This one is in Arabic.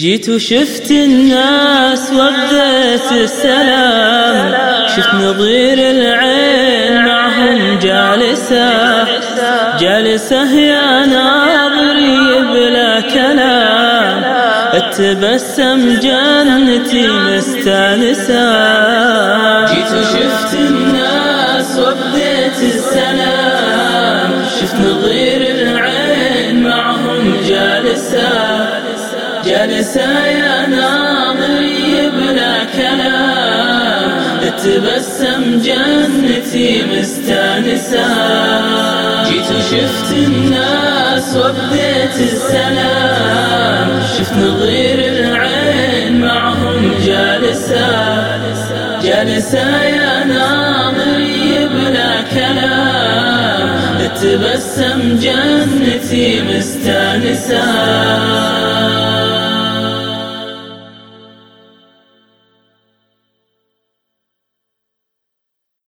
جيت وشفت الناس وبديت السلام. شفت نظير العين معهم جالسة. جالسة يا ناظري بلا كلام. التبسم جنتي مستانسة. جيت وشفت الناس وبديت السلام. شفت نظير جلسة يا ناظري بلا كلام تبسم جنتي مستانسة. جيت وشفت الناس وبديت السلام شفت نظير العين معهم جالسة. جالسة يا ناظري بلا كلام تبسم جنتي مستانسة.